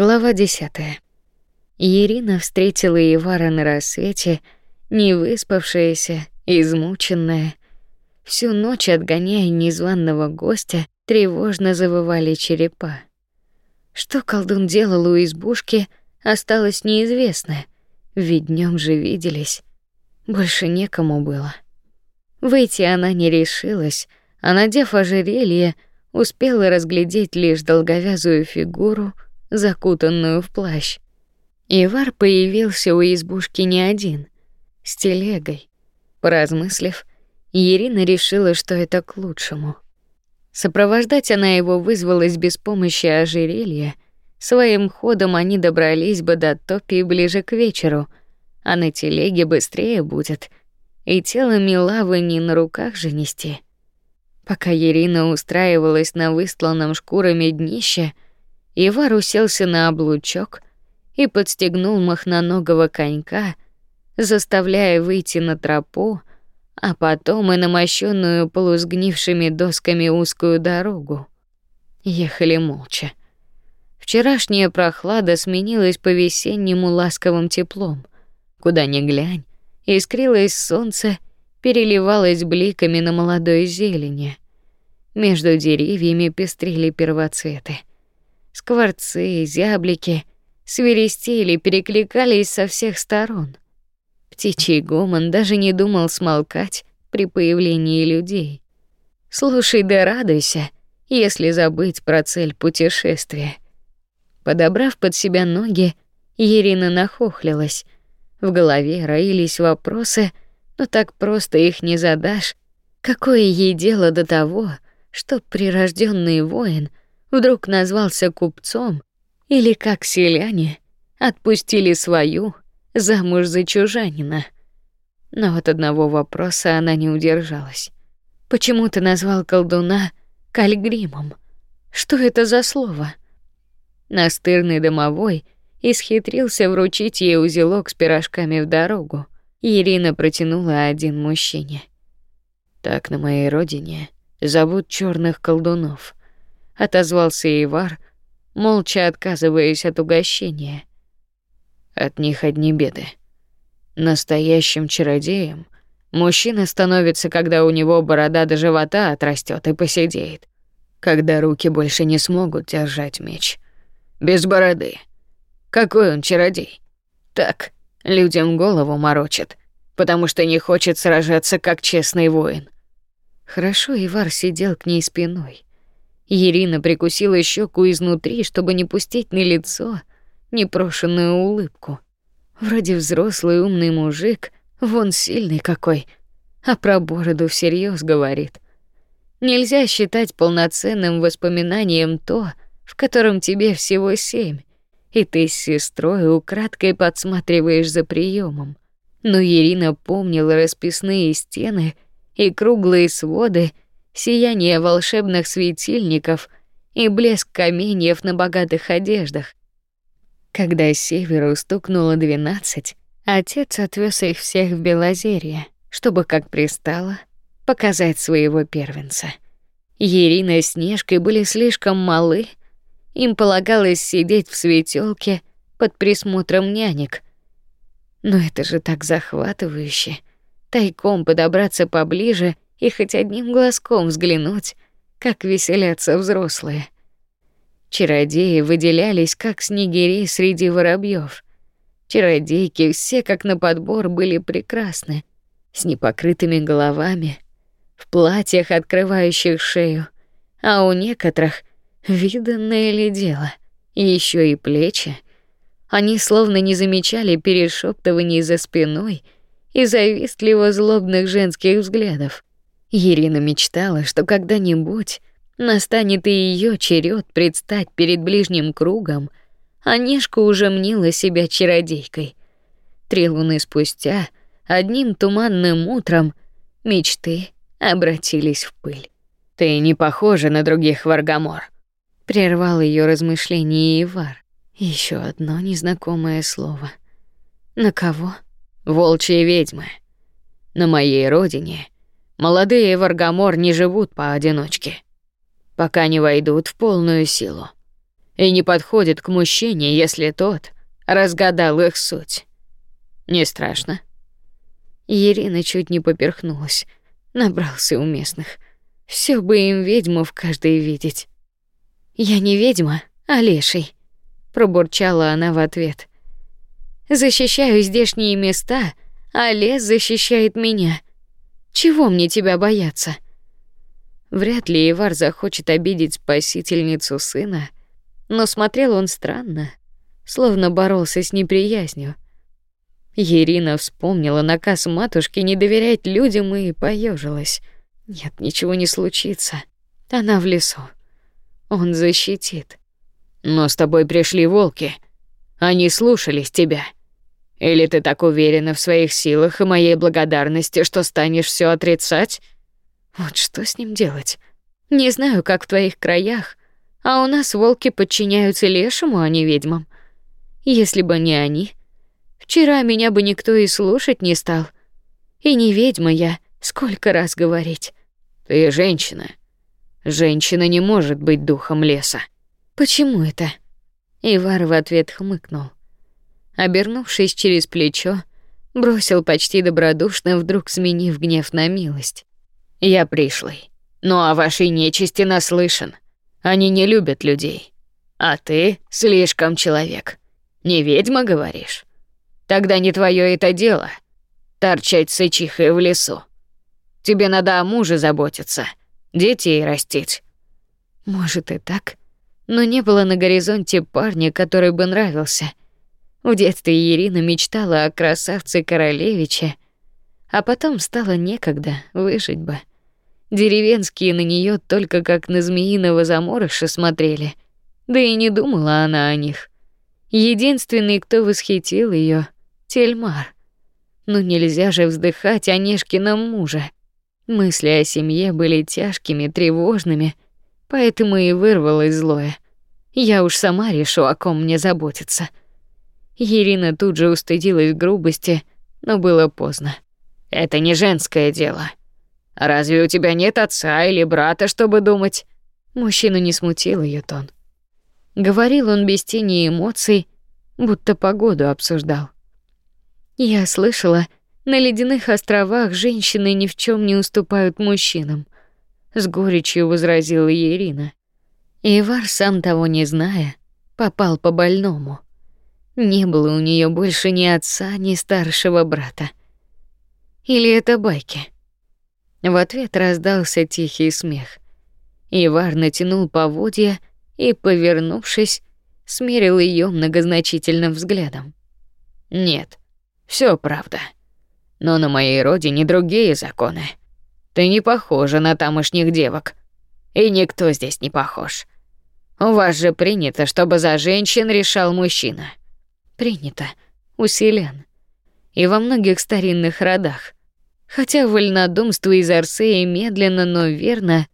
Глава 10. Ирина встретила Ивара на рассвете, не выспавшаяся, измученная. Всю ночь отгоняя незваного гостя, тревожно завывали черепа. Что колдун делал у избушки, осталось неизвестно, ведь днём же виделись. Больше некому было. Выйти она не решилась, а надев ожерелье, успела разглядеть лишь долговязую фигуру — закутанную в плащ. Ивар появился у избушки не один, с телегой. Поразмыслив, Ирина решила, что это к лучшему. Сопровождать она его вызвалась без помощи ожерелья. Своим ходом они добрались бы до топи ближе к вечеру, а на телеге быстрее будет, и тело Милавы не на руках же нести. Пока Ирина устраивалась на выстланном шкурами днище, Ивар уселся на облучок и подстегнул махноногого конька, заставляя выйти на тропу, а потом и на мощенную полусгнившими досками узкую дорогу. Ехали молча. Вчерашняя прохлада сменилась по-весеннему ласковым теплом. Куда ни глянь, искрилось солнце, переливалось бликами на молодой зелени. Между деревьями пестрили первоцветы. Скворцы, зяблики свиристели, перекликались со всех сторон. Птичий гомон даже не думал смолкать при появлении людей. Слушай да радуйся, если забыть про цель путешествия. Подобрав под себя ноги, Ирина нахохлилась. В голове роились вопросы, но так просто их не задашь. Какое ей дело до того, что прирожденный воин вдруг назвался купцом, или как селяне отпустили свою замуж за чужанина. Но от одного вопроса она не удержалась. Почему ты назвал колдуна Кальгримом? Что это за слово? Настырный домовой исхитрился вручить ей узелок с пирожками в дорогу. Ирина протянула один мужчине. Так на моей родине зовут черных колдунов отозвался Ивар, молча отказываясь от угощения. От них одни беды. Настоящим чародеем мужчина становится, когда у него борода до живота отрастет и поседеет, когда руки больше не смогут держать меч. Без бороды. Какой он чародей? Так, людям голову морочит, потому что не хочет сражаться как честный воин. Хорошо Ивар сидел к ней спиной. Ирина прикусила щеку изнутри, чтобы не пустить на лицо непрошенную улыбку. Вроде взрослый умный мужик, вон сильный какой, а про бороду всерьез говорит. Нельзя считать полноценным воспоминанием то, в котором тебе всего семь, и ты с сестрой украдкой подсматриваешь за приемом. Но Ирина помнила расписные стены и круглые своды, сияние волшебных светильников и блеск каменьев на богатых одеждах. Когда северу стукнуло двенадцать, отец отвез их всех в Белозерье, чтобы, как пристало, показать своего первенца. Ирина и Снежкой были слишком малы, им полагалось сидеть в светелке под присмотром нянек. Но это же так захватывающе, тайком подобраться поближе — и хоть одним глазком взглянуть, как веселятся взрослые. Чародеи выделялись как снегири среди воробьев. Чародейки все как на подбор были прекрасны, с непокрытыми головами, в платьях, открывающих шею, а у некоторых виданное ли дело, еще и плечи. Они словно не замечали перешептываний за спиной и завистливо злобных женских взглядов. Ирина мечтала, что когда-нибудь настанет и ее черед предстать перед ближним кругом, а Нешка уже мнила себя чародейкой. Три луны спустя, одним туманным утром, мечты обратились в пыль. Ты не похожа на других Варгамор, прервал ее размышления Ивар. Еще одно незнакомое слово. На кого? Волчья ведьма. На моей родине Молодые Варгамор не живут поодиночке, пока не войдут в полную силу. и не подходит к мужчине, если тот разгадал их суть. Не страшно. Ирина чуть не поперхнулась. Набрался у местных. Все бы им ведьму в каждой видеть. Я не ведьма, а леший, пробурчала она в ответ. Защищаю здешние места, а лес защищает меня. Чего мне тебя бояться? Вряд ли Ивар захочет обидеть спасительницу сына, но смотрел он странно, словно боролся с неприязнью. Ирина вспомнила наказ матушки не доверять людям и поежилась. Нет, ничего не случится. Она в лесу. Он защитит. Но с тобой пришли волки. Они слушались тебя. Или ты так уверена в своих силах и моей благодарности, что станешь все отрицать? Вот что с ним делать? Не знаю, как в твоих краях, а у нас волки подчиняются лешему, а не ведьмам. Если бы не они, вчера меня бы никто и слушать не стал. И не ведьма я, сколько раз говорить. Ты женщина. Женщина не может быть духом леса. Почему это? Ивар в ответ хмыкнул. Обернувшись через плечо, бросил почти добродушно, вдруг сменив гнев на милость. Я пришлый. Но о вашей нечисти наслышан. Они не любят людей. А ты слишком человек. Не ведьма, говоришь? Тогда не твое это дело торчать сычихой в лесу. Тебе надо о муже заботиться, детей растить. Может и так, но не было на горизонте парня, который бы нравился. В детстве Ирина мечтала о красавце королевиче, а потом стало некогда, выжить бы. Деревенские на нее только как на змеиного заморыша смотрели. Да и не думала она о них. Единственный, кто восхитил ее, Тельмар. Но нельзя же вздыхать о Нешкином муже. Мысли о семье были тяжкими, тревожными, поэтому и вырвалось злое. Я уж сама решу, о ком мне заботиться. Ирина тут же устыдилась грубости, но было поздно. Это не женское дело. Разве у тебя нет отца или брата, чтобы думать? Мужчину не смутил ее тон. Говорил он без тени эмоций, будто погоду обсуждал. Я слышала, на ледяных островах женщины ни в чем не уступают мужчинам, с горечью возразила Ирина. Ивар, сам того не зная, попал по больному. Не было у нее больше ни отца, ни старшего брата. Или это байки? В ответ раздался тихий смех. Ивар натянул поводья и, повернувшись, смерил ее многозначительным взглядом. Нет, все правда. Но на моей родине другие законы. Ты не похожа на тамошних девок. И никто здесь не похож. У вас же принято, чтобы за женщин решал мужчина. Принято. У селян. И во многих старинных родах. Хотя вольнодумство из Арсеи медленно, но верно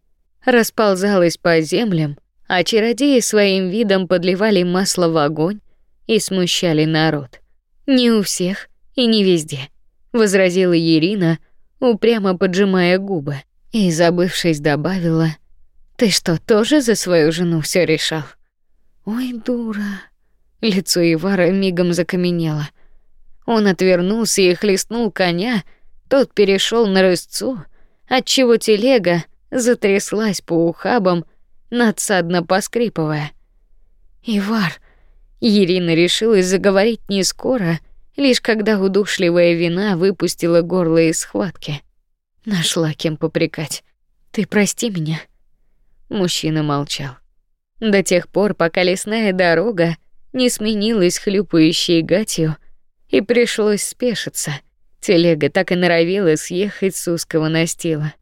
расползалось по землям, а чародеи своим видом подливали масло в огонь и смущали народ. Не у всех и не везде, возразила Ирина, упрямо поджимая губы, и забывшись добавила: "Ты что, тоже за свою жену все решал?" Ой, дура. Лицо Ивара мигом закаменело. Он отвернулся и хлестнул коня, тот перешел на рысцу, отчего телега затряслась по ухабам, надсадно поскрипывая. Ивар, Ирина решилась заговорить не скоро, лишь когда удушливая вина выпустила горло из схватки. Нашла кем попрекать. Ты прости меня. Мужчина молчал. До тех пор, пока лесная дорога не сменилась хлюпающей гатью, и пришлось спешиться — Телега так и норовила съехать с узкого настила.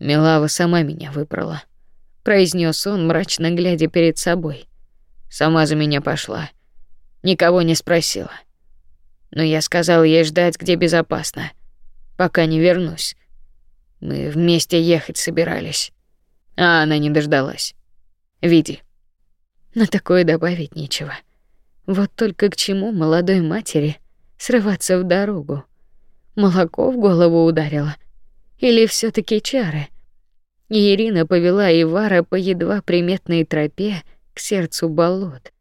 Милава сама меня выбрала, произнес он, мрачно глядя перед собой. Сама за меня пошла. Никого не спросила. Но я сказал ей ждать, где безопасно, пока не вернусь. Мы вместе ехать собирались, а она не дождалась. Види. На такое добавить нечего. Вот только к чему молодой матери срываться в дорогу? Молоко в голову ударило. Или все таки чары? Ирина повела Ивара по едва приметной тропе к сердцу болот.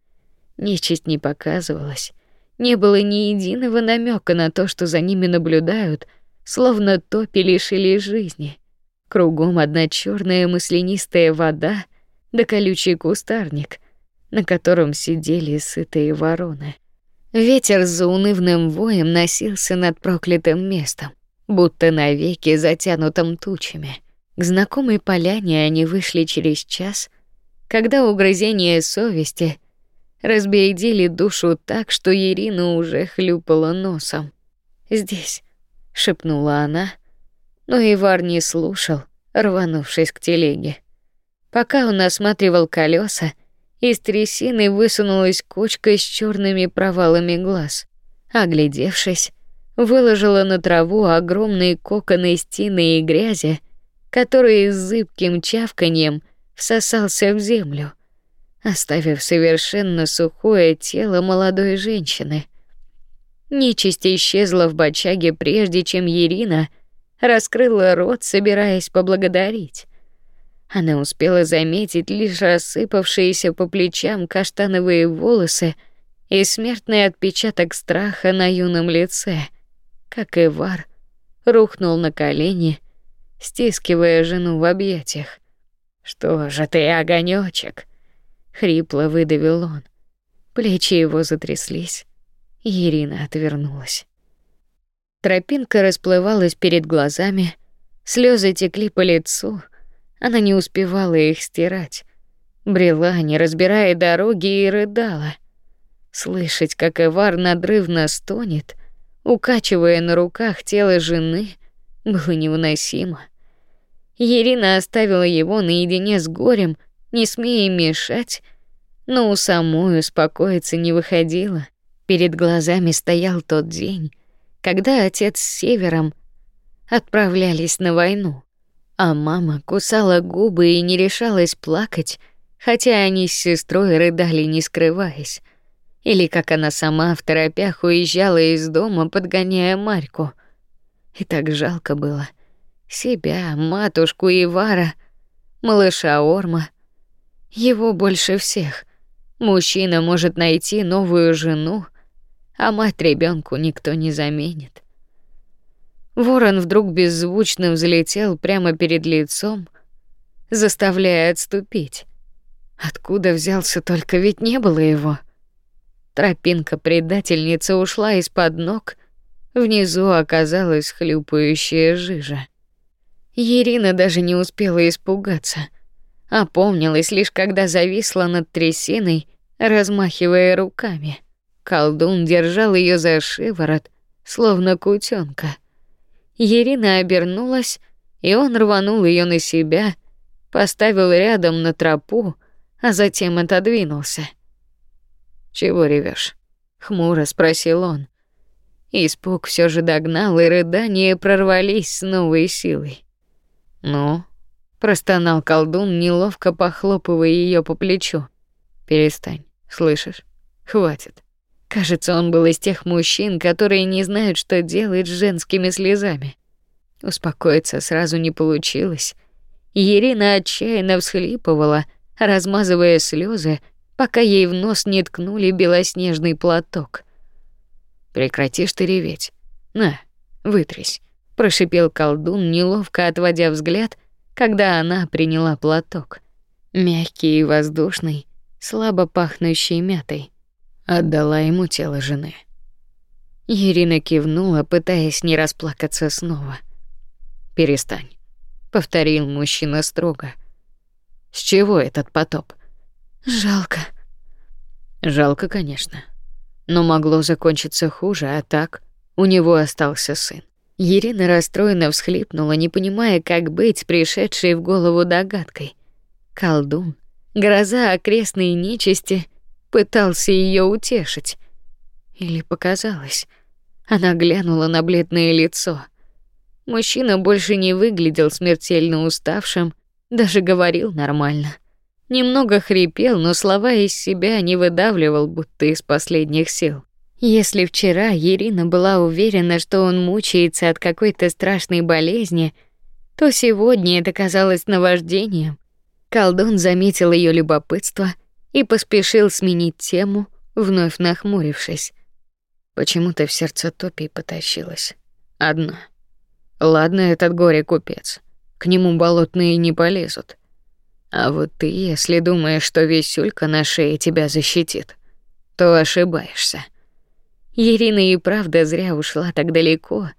Нечисть не показывалась. Не было ни единого намека на то, что за ними наблюдают, словно топи лишили жизни. Кругом одна черная маслянистая вода да колючий кустарник, на котором сидели сытые вороны. Ветер с заунывным воем носился над проклятым местом, будто навеки затянутым тучами. К знакомой поляне они вышли через час, когда угрызения совести разбередили душу так, что Ирина уже хлюпала носом. «Здесь», — шепнула она, но Ивар не слушал, рванувшись к телеге. Пока он осматривал колеса, из трясины высунулась кучка с черными провалами глаз. Оглядевшись, выложила на траву огромные коконы из тины и грязи, который с зыбким чавканьем всосался в землю, оставив совершенно сухое тело молодой женщины. Нечисть исчезла в бочаге прежде, чем Ирина раскрыла рот, собираясь поблагодарить. Она успела заметить лишь рассыпавшиеся по плечам каштановые волосы и смертный отпечаток страха на юном лице, как Ивар рухнул на колени, стискивая жену в объятиях. Что же ты, огонёчек? хрипло выдавил он. Плечи его затряслись. Ирина отвернулась. Тропинка расплывалась перед глазами, слезы текли по лицу. Она не успевала их стирать. Брела, не разбирая дороги, и рыдала. Слышать, как Эвар надрывно стонет, укачивая на руках тело жены, было невыносимо. Ирина оставила его наедине с горем, не смея мешать, но у самой успокоиться не выходило. Перед глазами стоял тот день, когда отец с Севером отправлялись на войну, а мама кусала губы и не решалась плакать, хотя они с сестрой рыдали, не скрываясь. Или как она сама в торопях уезжала из дома, подгоняя Марьку. И так жалко было — себя, матушку Ивара, малыша Орма. Его больше всех. Мужчина может найти новую жену, а мать ребенку никто не заменит. Ворон вдруг беззвучно взлетел прямо перед лицом, заставляя отступить. Откуда взялся только ведь не было его. Тропинка предательницы ушла из-под ног, внизу оказалась хлюпающая жижа. Ирина даже не успела испугаться. Опомнилась лишь когда зависла над трясиной, размахивая руками. Колдун держал ее за шиворот, словно кутенка. Ирина обернулась, и он рванул ее на себя, поставил рядом на тропу, а затем отодвинулся. Чего ревешь? хмуро спросил он. Испуг все же догнал, и рыдания прорвались с новой силой. «Ну?» — простонал колдун, неловко похлопывая ее по плечу. «Перестань, слышишь? Хватит». Кажется, он был из тех мужчин, которые не знают, что делать с женскими слезами. Успокоиться сразу не получилось. Ирина отчаянно всхлипывала, размазывая слезы, пока ей в нос не ткнули белоснежный платок. Прекратишь ты реветь. На, вытрись прошипел колдун, неловко отводя взгляд, когда она приняла платок, мягкий и воздушный, слабо пахнущий мятой. Отдала ему тело жены. Ирина кивнула, пытаясь не расплакаться снова. Перестань, повторил мужчина строго. С чего этот потоп? Жалко. Жалко, конечно. Но могло закончиться хуже, а так у него остался сын. Ирина расстроенно всхлипнула, не понимая, как быть пришедшей в голову догадкой. Колдун, гроза окрестной нечисти, пытался ее утешить. Или показалось. Она глянула на бледное лицо. Мужчина больше не выглядел смертельно уставшим, даже говорил нормально. Немного хрипел, но слова из себя не выдавливал, будто из последних сил. Если вчера Ирина была уверена, что он мучается от какой-то страшной болезни, то сегодня это казалось наваждением. Колдун заметил ее любопытство и поспешил сменить тему, вновь нахмурившись. Почему-то в сердце Топи потащилась. Одна. Ладно, этот горе-купец. К нему болотные не полезут. А вот ты, если думаешь, что весюлька на шее тебя защитит, то ошибаешься. Ирина и правда зря ушла так далеко,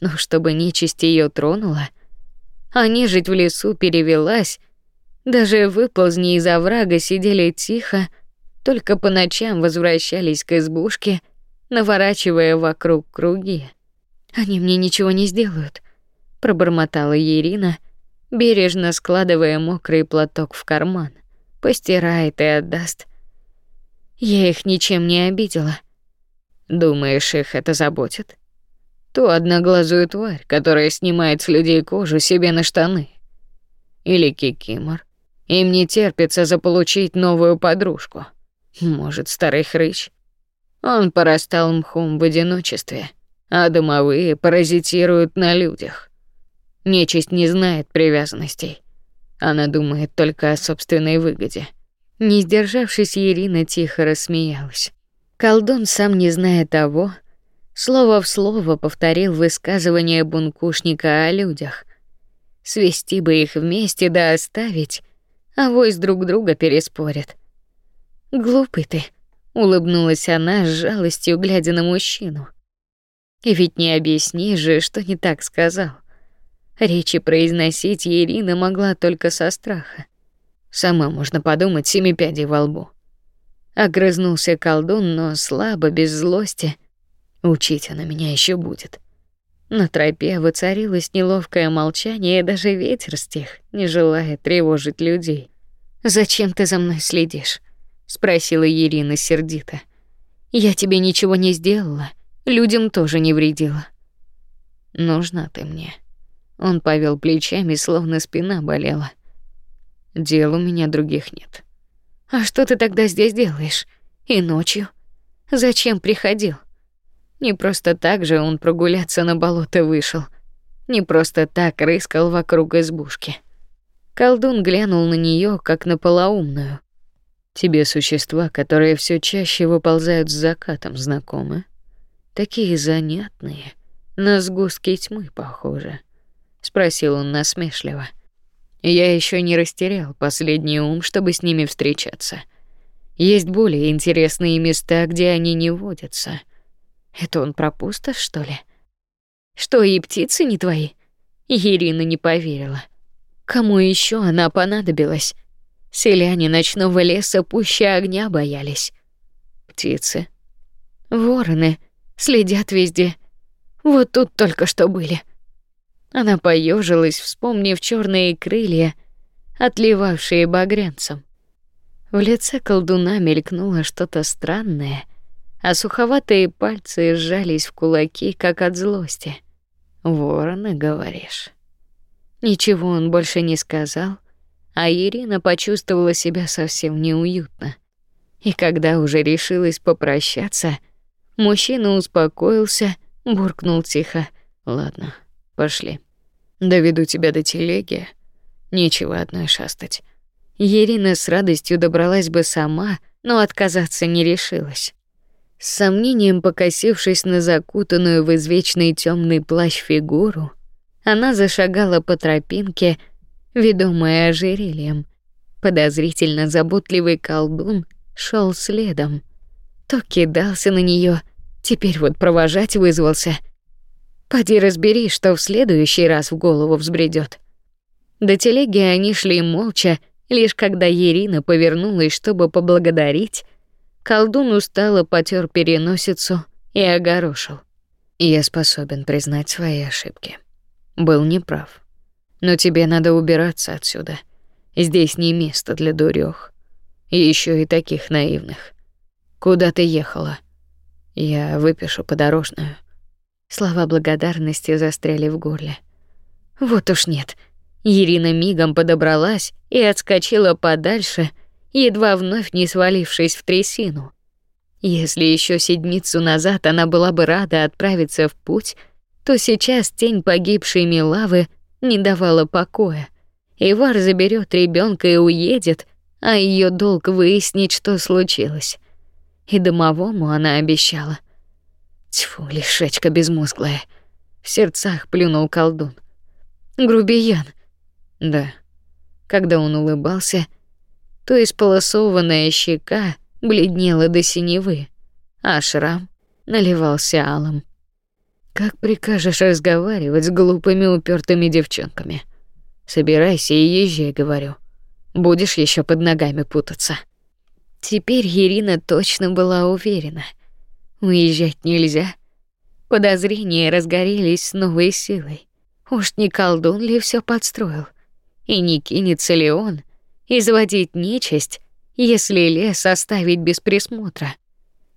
но чтобы нечисть ее тронула, а нежить в лесу перевелась, даже выползни из оврага сидели тихо, только по ночам возвращались к избушке, наворачивая вокруг круги. Они мне ничего не сделают, пробормотала Ирина, бережно складывая мокрый платок в карман. Постирает и отдаст. Я их ничем не обидела. Думаешь, их это заботит? Ту одноглазую тварь, которая снимает с людей кожу себе на штаны. Или кикимор. Им не терпится заполучить новую подружку. Может, старый хрыч. Он порастал мхом в одиночестве, а домовые паразитируют на людях. Нечисть не знает привязанностей. Она думает только о собственной выгоде. Не сдержавшись, Ирина тихо рассмеялась. Колдун, сам не зная того, слово в слово повторил высказывание бункушника о людях. Свести бы их вместе да оставить, а вось друг друга переспорят. Глупый ты, улыбнулась она с жалостью, глядя на мужчину. И ведь не объясни же, что не так сказал. Речи произносить Ирина могла только со страха. Сама можно подумать семи пядей во лбу. Огрызнулся колдун, но слабо, без злости. Учить она меня еще будет. На тропе воцарилось неловкое молчание, и даже ветер стих, не желая тревожить людей. «Зачем ты за мной следишь?» — спросила Ирина сердито. «Я тебе ничего не сделала, людям тоже не вредила». «Нужна ты мне», он повел плечами, словно спина болела. Дел у меня других нет. А что ты тогда здесь делаешь? И ночью? Зачем приходил? Не просто так же он прогуляться на болото вышел. Не просто так рыскал вокруг избушки. Колдун глянул на нее, как на полоумную. Тебе существа, которые все чаще выползают с закатом, знакомы? Такие занятные, на сгустки тьмы похожи спросил он насмешливо. Я еще не растерял последний ум, чтобы с ними встречаться. Есть более интересные места, где они не водятся. Это он про пустошь, что ли? Что и птицы не твои? Ирина не поверила. Кому еще она понадобилась? Селяне ночного леса пуще огня боялись. Птицы. Вороны следят везде. Вот тут только что были. Она поежилась, вспомнив черные крылья, отливавшие багрянцем. В лице колдуна мелькнуло что-то странное, а суховатые пальцы сжались в кулаки, как от злости. «Вороны, говоришь?» Ничего он больше не сказал, а Ирина почувствовала себя совсем неуютно. И когда уже решилась попрощаться, мужчина успокоился, буркнул тихо: "Ладно, Пошли. Доведу тебя до телеги. Нечего одной шастать. Ирина с радостью добралась бы сама, но отказаться не решилась. С сомнением покосившись на закутанную в извечный темный плащ фигуру, она зашагала по тропинке, ведомая ожерельем. Подозрительно заботливый колдун шел следом. То кидался на нее, теперь вот провожать вызвался — Поди разбери, что в следующий раз в голову взбредет. До телеги они шли молча, лишь когда Ирина повернулась, чтобы поблагодарить, колдун устало потер переносицу и огорошил. Я способен признать свои ошибки. Был неправ. Но тебе надо убираться отсюда. Здесь не место для дурёх. И еще и таких наивных. Куда ты ехала? Я выпишу подорожную. Слова благодарности застряли в горле. Вот уж нет. Ирина мигом подобралась и отскочила подальше, едва вновь не свалившись в трясину. Если еще седмицу назад она была бы рада отправиться в путь, то сейчас тень погибшей Милавы не давала покоя. Ивар заберет ребенка и уедет, а ее долг выяснить, что случилось. И домовому она обещала. Тьфу, лишечка безмозглая. В сердцах плюнул колдун. Грубиян. Да. Когда он улыбался, то исполосованная щека бледнела до синевы, а шрам наливался алым. Как прикажешь разговаривать с глупыми упертыми девчонками? Собирайся и езжай, говорю. Будешь еще под ногами путаться. Теперь Ирина точно была уверена. Уезжать нельзя. Подозрения разгорелись с новой силой. Уж не колдун ли все подстроил? И не кинется ли он изводить нечисть, если лес оставить без присмотра?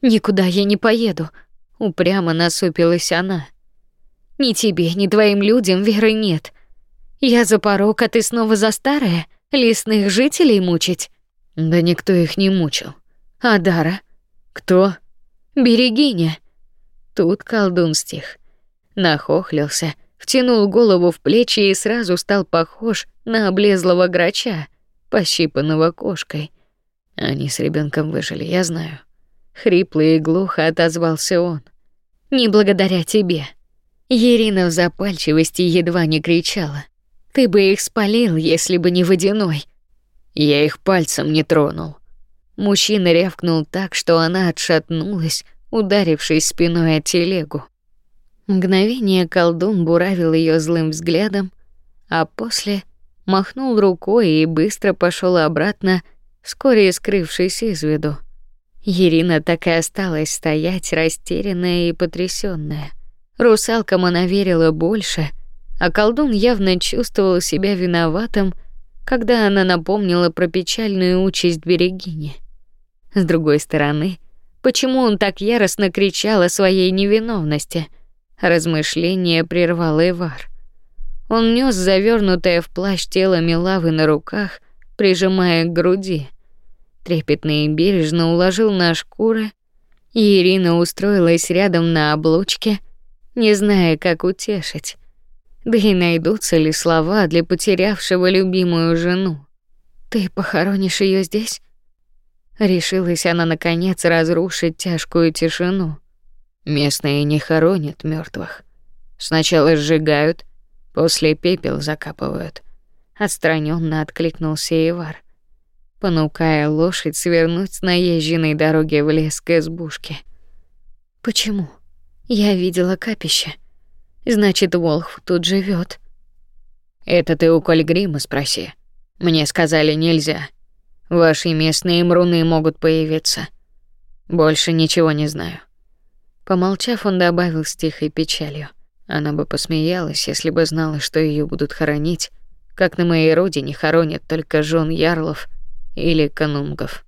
Никуда я не поеду, упрямо насупилась она. Ни тебе, ни твоим людям веры нет. Я за порог, а ты снова за старое, лесных жителей мучить. Да никто их не мучил. А Дара? Кто? Берегиня. Тут колдун стих. Нахохлился, втянул голову в плечи и сразу стал похож на облезлого грача, пощипанного кошкой. Они с ребенком выжили, я знаю. Хрипло и глухо отозвался он. Не благодаря тебе. Ирина в запальчивости едва не кричала. Ты бы их спалил, если бы не водяной. Я их пальцем не тронул. Мужчина рявкнул так, что она отшатнулась, ударившись спиной о телегу. Мгновение колдун буравил ее злым взглядом, а после махнул рукой и быстро пошел обратно, вскоре скрывшись из виду. Ирина так и осталась стоять, растерянная и потрясённая. Русалкам она верила больше, а колдун явно чувствовал себя виноватым, когда она напомнила про печальную участь Берегини. С другой стороны, почему он так яростно кричал о своей невиновности? Размышление прервал Ивар. Он нёс завернутое в плащ тело Милавы на руках, прижимая к груди трепетно и бережно уложил на шкуры, и Ирина устроилась рядом на облучке, не зная, как утешить. Да и найдутся ли слова для потерявшего любимую жену. Ты похоронишь ее здесь? Решилась она наконец разрушить тяжкую тишину. Местные не хоронят мертвых. Сначала сжигают, после пепел закапывают. Отстраненно откликнулся Ивар понукая лошадь свернуть с наезженной дороги в лес к избушке. Почему? Я видела капище. Значит, Волх тут живет. Это ты у Кольгрима спроси. Мне сказали нельзя. Ваши местные мруны могут появиться. Больше ничего не знаю. Помолчав, он добавил с тихой печалью: она бы посмеялась, если бы знала, что ее будут хоронить, как на моей родине хоронят только жен ярлов или канунгов.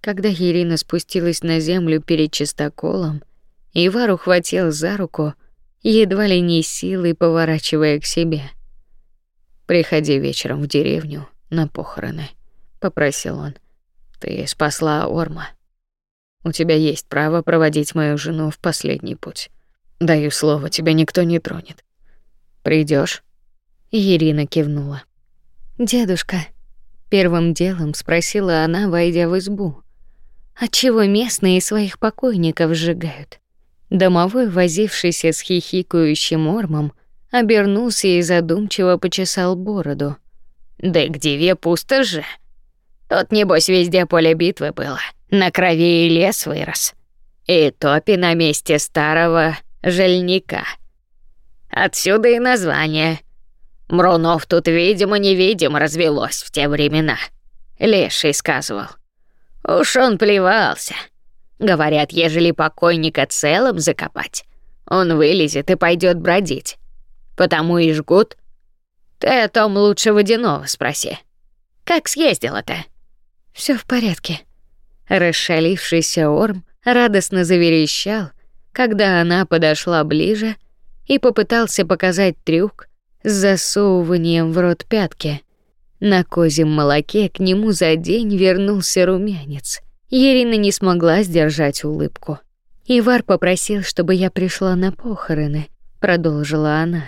Когда Ирина спустилась на землю перед чистоколом, Ивар ухватил за руку, едва ли не силой поворачивая к себе. «Приходи вечером в деревню на похороны», — попросил он. «Ты спасла Орма. У тебя есть право проводить мою жену в последний путь. Даю слово, тебя никто не тронет. Придешь? Ирина кивнула. «Дедушка», Первым делом спросила она, войдя в избу. Отчего местные своих покойников сжигают? Домовой, возившийся с хихикающим ормом, обернулся и задумчиво почесал бороду. «Да где пусто же. Тут, небось, везде поле битвы было. На крови и лес вырос. И топи на месте старого жильника. Отсюда и название Мрунов тут видимо-невидимо развелось в те времена. Леший сказывал. Уж он плевался. Говорят, ежели покойника целым закопать, он вылезет и пойдет бродить. Потому и жгут. Ты о том лучше водяного спроси. Как съездила-то? Все в порядке. Расшалившийся Орм радостно заверещал, когда она подошла ближе и попытался показать трюк, с засовыванием в рот пятки. На козьем молоке к нему за день вернулся румянец. Ирина не смогла сдержать улыбку. Ивар попросил, чтобы я пришла на похороны, продолжила она.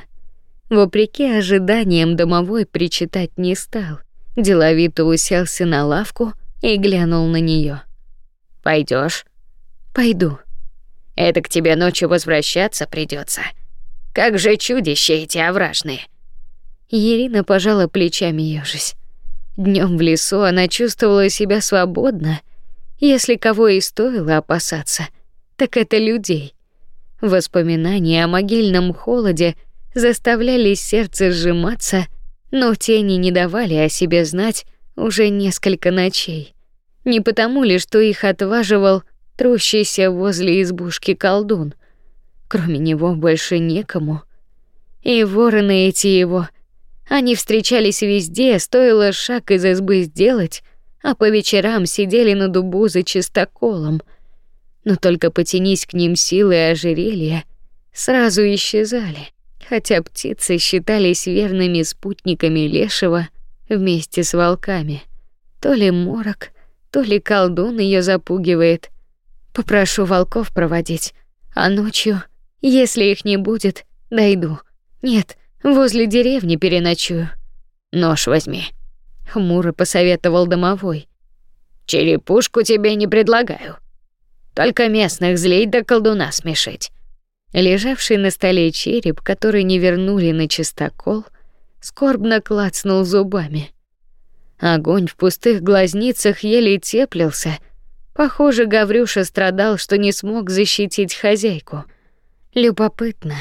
Вопреки ожиданиям домовой причитать не стал. Деловито уселся на лавку, и глянул на нее. Пойдешь? Пойду. Это к тебе ночью возвращаться придется. Как же чудища эти овражные. Ирина пожала плечами, ёжись. Днем в лесу она чувствовала себя свободно, если кого и стоило опасаться, так это людей. Воспоминания о могильном холоде заставляли сердце сжиматься, но тени не давали о себе знать уже несколько ночей. Не потому ли, что их отваживал трущийся возле избушки колдун. Кроме него больше некому. И вороны эти его, они встречались везде, стоило шаг из избы сделать, а по вечерам сидели на дубу за чистоколом. Но только потянись к ним силы ожерелья, сразу исчезали, хотя птицы считались верными спутниками лешего вместе с волками. То ли морок, то ли колдун ее запугивает. Попрошу волков проводить, а ночью, если их не будет, дойду. Нет, возле деревни переночую. Нож возьми, хмуро посоветовал домовой. Черепушку тебе не предлагаю. Только местных злить да колдуна смешить. Лежавший на столе череп, который не вернули на чистокол, скорбно клацнул зубами. Огонь в пустых глазницах еле теплился. Похоже, Гаврюша страдал, что не смог защитить хозяйку. Любопытно,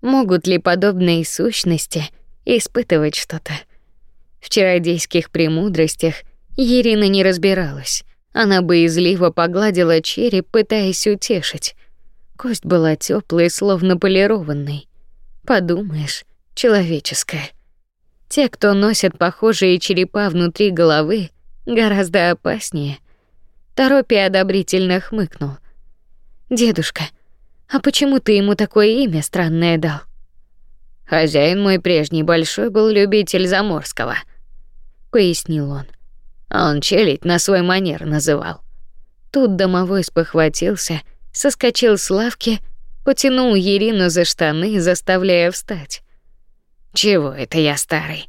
могут ли подобные сущности испытывать что-то. В чародейских премудростях Ирина не разбиралась. Она боязливо погладила череп, пытаясь утешить. Кость была теплой, словно полированной. Подумаешь, человеческая. Те, кто носят похожие черепа внутри головы, гораздо опаснее. Торопи одобрительно хмыкнул. Дедушка, а почему ты ему такое имя странное дал? Хозяин мой прежний большой был любитель заморского, пояснил он. Он челядь на свой манер называл. Тут домовой спохватился, соскочил с лавки, потянул Ирину за штаны, заставляя встать. Чего это я старый?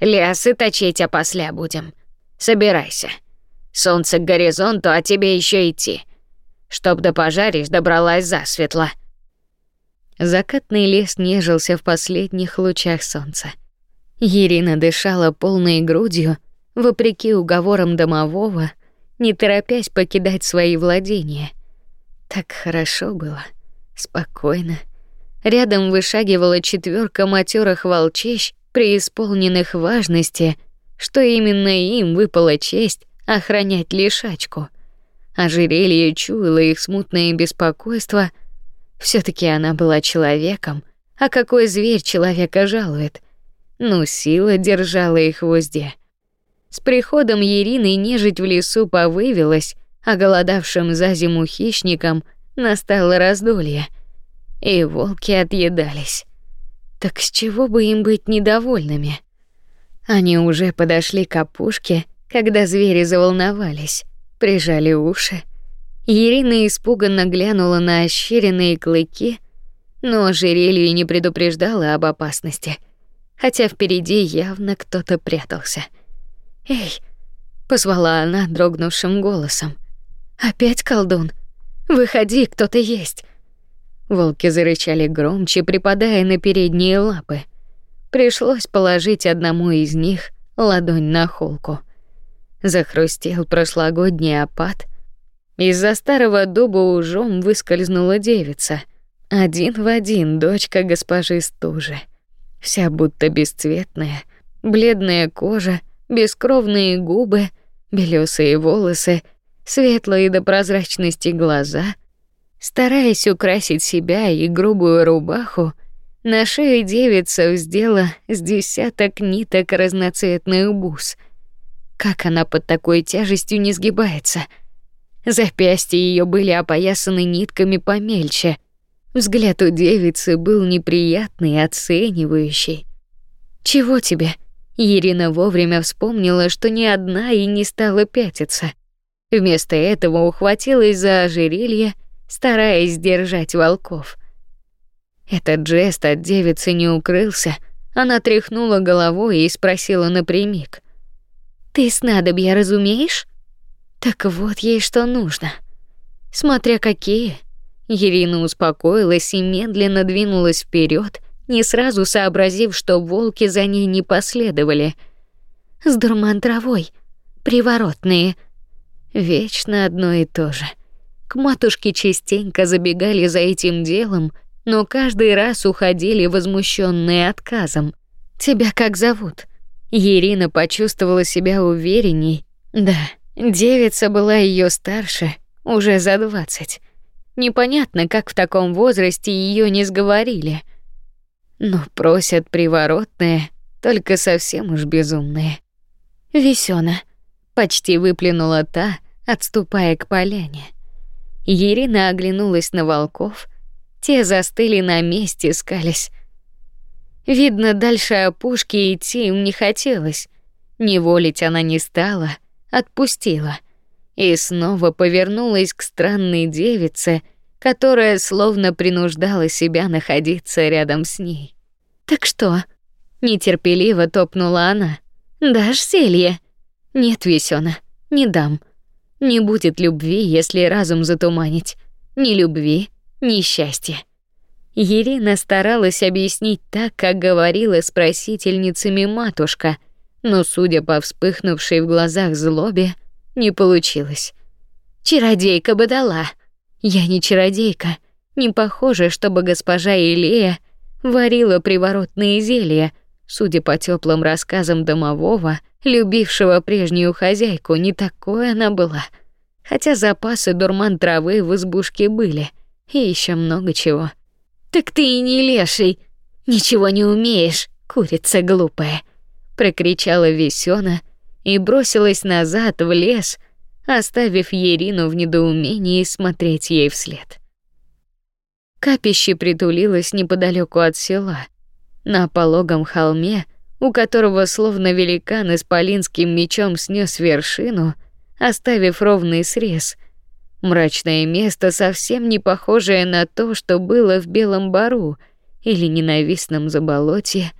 Лясы точить опосля будем. Собирайся. Солнце к горизонту, а тебе еще идти. Чтоб до пожаришь добралась засветло. Закатный лес нежился в последних лучах солнца. Ирина дышала полной грудью, вопреки уговорам домового, не торопясь покидать свои владения. Так хорошо было, спокойно. Рядом вышагивала четверка матерых волчищ, преисполненных важности, что именно им выпала честь охранять лишачку. Ожерелье чуяло их смутное беспокойство. все таки она была человеком, а какой зверь человека жалует? Ну, сила держала их в узде. С приходом Ирины нежить в лесу повывилась, а голодавшим за зиму хищникам настало раздолье — и волки отъедались. Так с чего бы им быть недовольными? Они уже подошли к опушке, когда звери заволновались, прижали уши. Ирина испуганно глянула на ощеренные клыки, но ожерелье не предупреждало об опасности, хотя впереди явно кто-то прятался. «Эй!» — позвала она дрогнувшим голосом. «Опять колдун? Выходи, кто-то есть!» Волки зарычали громче, припадая на передние лапы. Пришлось положить одному из них ладонь на холку. Захрустел прошлогодний опад. Из-за старого дуба ужом выскользнула девица. Один в один дочка госпожи Стужи. Вся будто бесцветная, бледная кожа, бескровные губы, белесые волосы, светлые до прозрачности глаза — Стараясь украсить себя и грубую рубаху, на шее девица вздела с десяток ниток разноцветных бус. Как она под такой тяжестью не сгибается? Запястья ее были опоясаны нитками помельче. Взгляд у девицы был неприятный, оценивающий. «Чего тебе?» Ирина вовремя вспомнила, что ни одна и не стала пятиться. Вместо этого ухватилась за ожерелье стараясь сдержать волков. Этот жест от девицы не укрылся. Она тряхнула головой и спросила напрямик: "Ты снадобья разумеешь?" Так вот ей что нужно. Смотря какие. Ирина успокоилась и медленно двинулась вперед, не сразу сообразив, что волки за ней не последовали. С дурман травой, приворотные. Вечно одно и то же. К матушке частенько забегали за этим делом, но каждый раз уходили возмущенные отказом. Тебя как зовут? Ирина почувствовала себя уверенней. Да, девица была ее старше, уже за двадцать. Непонятно, как в таком возрасте ее не сговорили. Но просят приворотные, только совсем уж безумные. Весёна почти выплюнула та, отступая к поляне. Ирина оглянулась на волков, те застыли на месте, скались. Видно, дальше опушки идти им не хотелось. Не волить она не стала, отпустила и снова повернулась к странной девице, которая словно принуждала себя находиться рядом с ней. Так что? нетерпеливо топнула она. Дашь зелье? Нет, Весёна, не дам. Не будет любви, если разум затуманить. Ни любви, ни счастья. Ирина старалась объяснить так, как говорила с просительницами матушка, но, судя по вспыхнувшей в глазах злобе, не получилось. Чародейка бы дала. Я не чародейка. Не похоже, чтобы госпожа Илея варила приворотные зелья. Судя по теплым рассказам домового, любившего прежнюю хозяйку, не такой она была. Хотя запасы дурман травы в избушке были, и еще много чего. Так ты и не леший, ничего не умеешь, курица глупая, прокричала Весёна и бросилась назад в лес, оставив Ерину в недоумении смотреть ей вслед. Капище притулилось неподалеку от села, на пологом холме, у которого словно великан исполинским мечом снес вершину, оставив ровный срез. Мрачное место, совсем не похожее на то, что было в Белом Бару или ненавистном заболоте.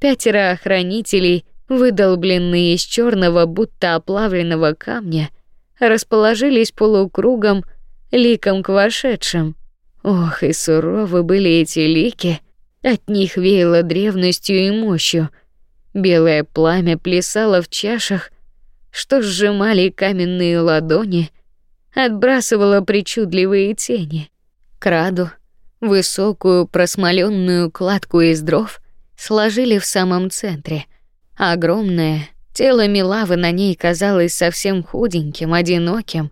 Пятеро охранителей, выдолбленные из черного, будто оплавленного камня, расположились полукругом, ликом к вошедшим. Ох, и суровы были эти лики, от них веяло древностью и мощью. Белое пламя плясало в чашах, что сжимали каменные ладони, отбрасывало причудливые тени. Краду, высокую просмоленную кладку из дров, сложили в самом центре. Огромное тело Милавы на ней казалось совсем худеньким, одиноким.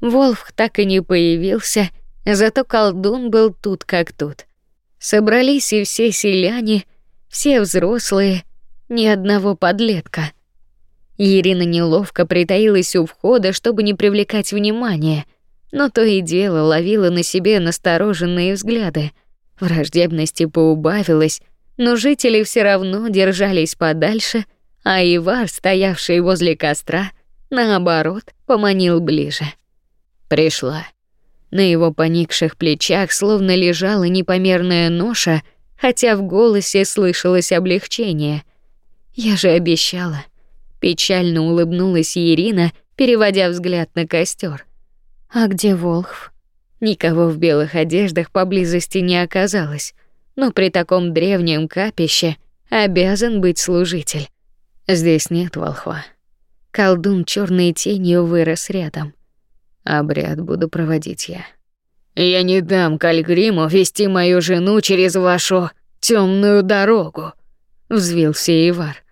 Волф так и не появился — Зато колдун был тут как тут. Собрались и все селяне, все взрослые, ни одного подлетка. Ирина неловко притаилась у входа, чтобы не привлекать внимания, но то и дело ловила на себе настороженные взгляды. Враждебности поубавилось, но жители все равно держались подальше, а Ивар, стоявший возле костра, наоборот, поманил ближе. Пришла. На его поникших плечах словно лежала непомерная ноша, хотя в голосе слышалось облегчение. Я же обещала. Печально улыбнулась Ирина, переводя взгляд на костер. А где Волхв? Никого в белых одеждах поблизости не оказалось, но при таком древнем капище обязан быть служитель. Здесь нет волхва. Колдун черной тенью вырос рядом. Обряд буду проводить я. Я не дам Кальгриму вести мою жену через вашу темную дорогу, взвился Ивар.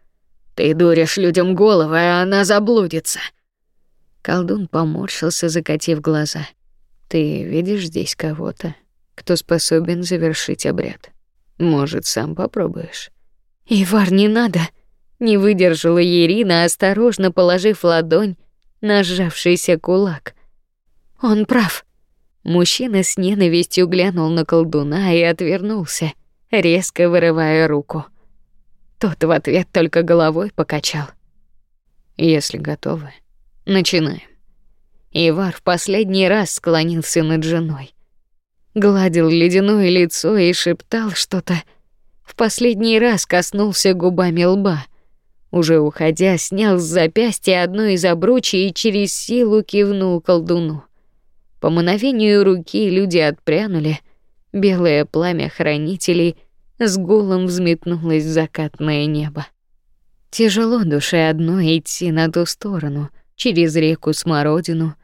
Ты дуришь людям головы, а она заблудится. Колдун поморщился, закатив глаза. Ты видишь здесь кого-то, кто способен завершить обряд? Может, сам попробуешь? Ивар, не надо. Не выдержала Ирина, осторожно положив ладонь на сжавшийся кулак. Он прав. Мужчина с ненавистью глянул на колдуна и отвернулся, резко вырывая руку. Тот в ответ только головой покачал. Если готовы, начинаем. Ивар в последний раз склонился над женой, гладил ледяное лицо и шептал что-то. В последний раз коснулся губами лба. Уже уходя, снял с запястья одно из обручей и через силу кивнул колдуну. По мановению руки люди отпрянули. Белое пламя хранителей с гулом взметнулось закатное небо. Тяжело душе одной идти на ту сторону, через реку Смородину,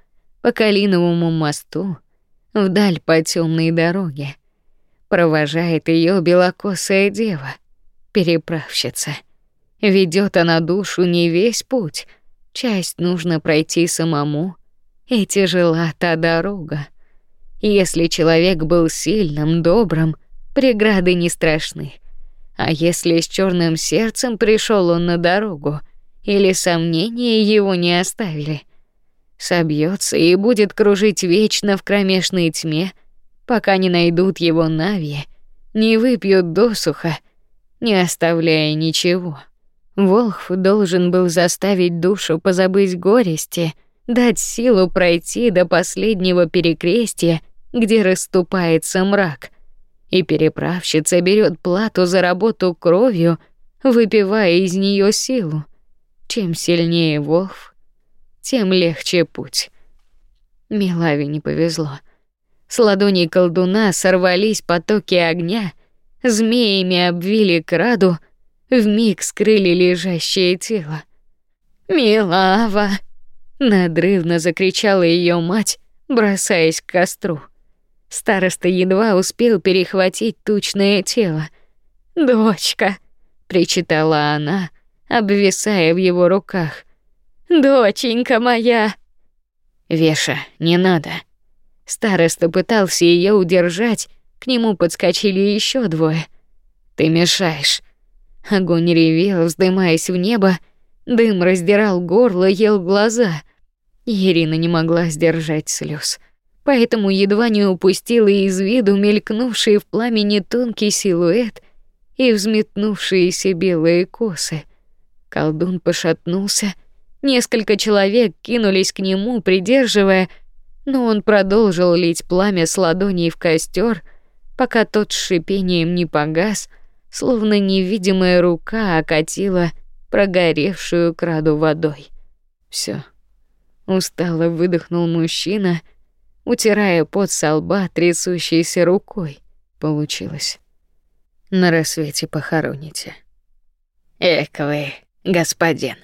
по Калиновому мосту, вдаль по темной дороге. Провожает ее белокосая дева, переправщица. Ведет она душу не весь путь, часть нужно пройти самому, и тяжела та дорога. Если человек был сильным, добрым, преграды не страшны. А если с черным сердцем пришел он на дорогу, или сомнения его не оставили, собьется и будет кружить вечно в кромешной тьме, пока не найдут его нави, не выпьют досуха, не оставляя ничего. Волхв должен был заставить душу позабыть горести, дать силу пройти до последнего перекрестия, где расступается мрак. И переправщица берет плату за работу кровью, выпивая из нее силу. Чем сильнее волхв, тем легче путь. Милаве не повезло. С ладоней колдуна сорвались потоки огня, змеями обвили краду, вмиг скрыли лежащее тело. «Милава!» — надрывно закричала ее мать, бросаясь к костру. Староста едва успел перехватить тучное тело. «Дочка!» — причитала она, обвисая в его руках. Доченька моя. Веша, не надо. Староста пытался ее удержать, к нему подскочили еще двое. Ты мешаешь. Огонь ревел, вздымаясь в небо, дым раздирал горло, ел глаза. Ирина не могла сдержать слез, поэтому едва не упустила из виду мелькнувший в пламени тонкий силуэт и взметнувшиеся белые косы. Колдун пошатнулся, Несколько человек кинулись к нему, придерживая, но он продолжил лить пламя с ладоней в костер, пока тот с шипением не погас, словно невидимая рука окатила прогоревшую краду водой. Все. Устало выдохнул мужчина, утирая пот со лба трясущейся рукой. Получилось. На рассвете похороните. Эх вы, господин.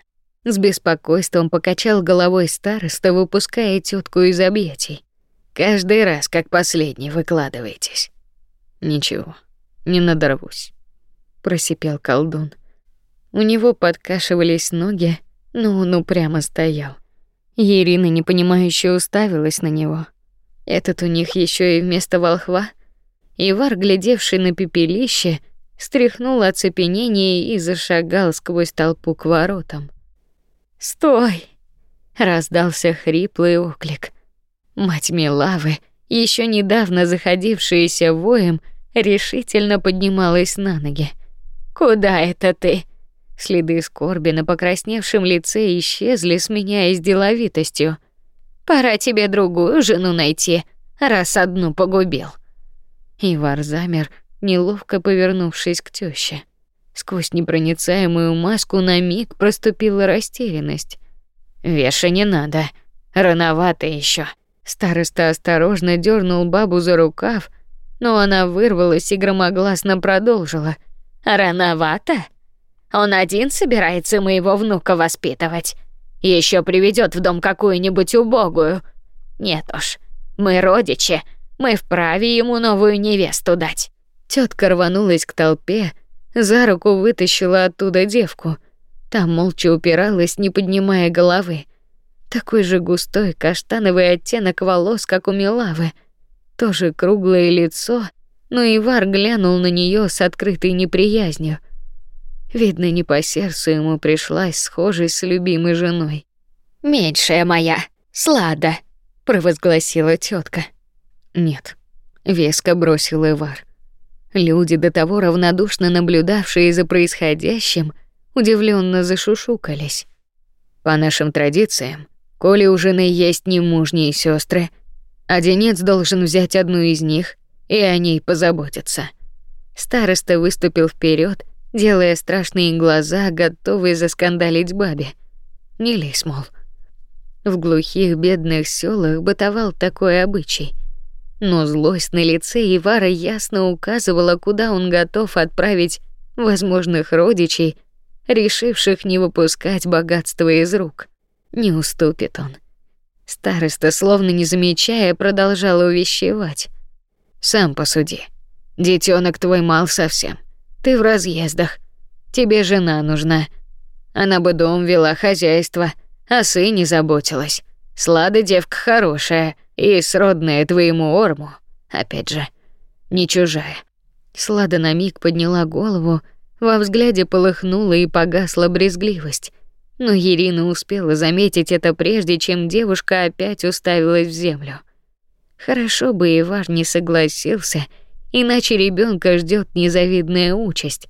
С беспокойством покачал головой староста, выпуская тетку из объятий. Каждый раз, как последний, выкладываетесь. Ничего, не надорвусь, просипел колдун. У него подкашивались ноги, но он упрямо стоял. Ирина непонимающе уставилась на него. Этот у них еще и вместо волхва. Ивар, глядевший на пепелище, стряхнул оцепенение и зашагал сквозь толпу к воротам. «Стой!» — раздался хриплый оклик. Мать Милавы, еще недавно заходившаяся воем, решительно поднималась на ноги. «Куда это ты?» Следы скорби на покрасневшем лице исчезли, сменяясь деловитостью. «Пора тебе другую жену найти, раз одну погубил». Ивар замер, неловко повернувшись к тёще. Сквозь непроницаемую маску на миг проступила растерянность. Веша не надо, рановато еще. Староста осторожно дернул бабу за рукав, но она вырвалась и громогласно продолжила: "Рановато? Он один собирается моего внука воспитывать, еще приведет в дом какую-нибудь убогую. Нет уж, мы родичи, мы вправе ему новую невесту дать". Тетка рванулась к толпе, за руку вытащила оттуда девку. Та молча упиралась, не поднимая головы. Такой же густой каштановый оттенок волос, как у Милавы. Тоже круглое лицо, но Ивар глянул на нее с открытой неприязнью. Видно, не по сердцу ему пришлась схожей с любимой женой. «Меньшая моя, Слада», — провозгласила тетка. «Нет», — веско бросил Ивар. Люди, до того равнодушно наблюдавшие за происходящим, удивленно зашушукались. По нашим традициям, коли у жены есть немужние сестры, одинец должен взять одну из них и о ней позаботиться. Староста выступил вперед, делая страшные глаза, готовые заскандалить бабе. Не лезь, мол. В глухих бедных селах бытовал такой обычай. Но злость на лице Ивара ясно указывала, куда он готов отправить возможных родичей, решивших не выпускать богатство из рук. Не уступит он. Староста, словно не замечая, продолжал увещевать. Сам посуди. Детёнок твой мал совсем. Ты в разъездах. Тебе жена нужна. Она бы дом вела, хозяйство, о сыне заботилась. Слада девка хорошая и сродная твоему Орму. Опять же, не чужая. Слада на миг подняла голову, во взгляде полыхнула и погасла брезгливость. Но Ирина успела заметить это прежде, чем девушка опять уставилась в землю. Хорошо бы Ивар не согласился, иначе ребенка ждет незавидная участь.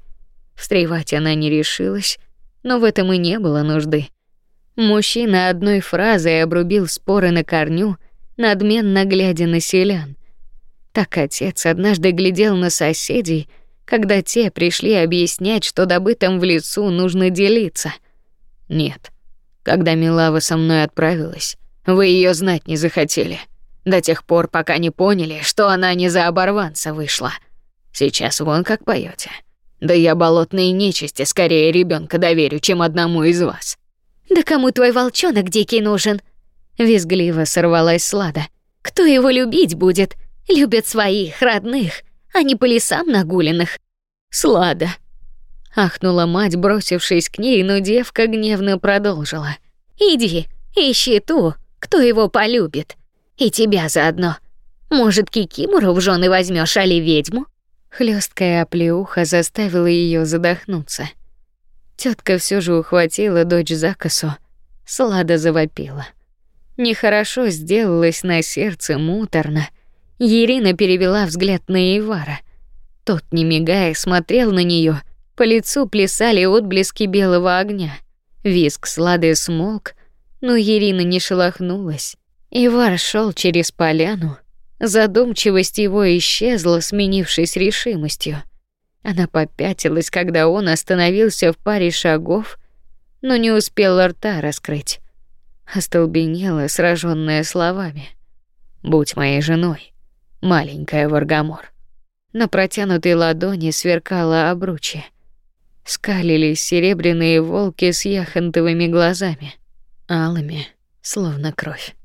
Встревать она не решилась, но в этом и не было нужды. Мужчина одной фразой обрубил споры на корню, надменно глядя на селян. Так отец однажды глядел на соседей, когда те пришли объяснять, что добытым в лесу нужно делиться. Нет. Когда Милава со мной отправилась, вы ее знать не захотели. До тех пор, пока не поняли, что она не за оборванца вышла. Сейчас вон как поете. Да я болотной нечисти скорее ребенка доверю, чем одному из вас. Да кому твой волчонок дикий нужен? Визгливо сорвалась Слада. Кто его любить будет? Любят своих родных, а не по лесам нагуленных. Слада. Ахнула мать, бросившись к ней, но девка гневно продолжила. Иди, ищи ту, кто его полюбит. И тебя заодно. Может, Кикимору в жены возьмешь, али ведьму? Хлесткая оплеуха заставила ее задохнуться. Тетка все же ухватила дочь за косу. Слада завопила. Нехорошо сделалось на сердце муторно. Ирина перевела взгляд на Ивара. Тот, не мигая, смотрел на нее. По лицу плясали отблески белого огня. Виск Слады смолк, но Ирина не шелохнулась. Ивар шел через поляну. Задумчивость его исчезла, сменившись решимостью. Она попятилась, когда он остановился в паре шагов, но не успела рта раскрыть. Остолбенела, сраженная словами. «Будь моей женой, маленькая Варгамор». На протянутой ладони сверкало обручье. Скалились серебряные волки с яхонтовыми глазами, алыми, словно кровь.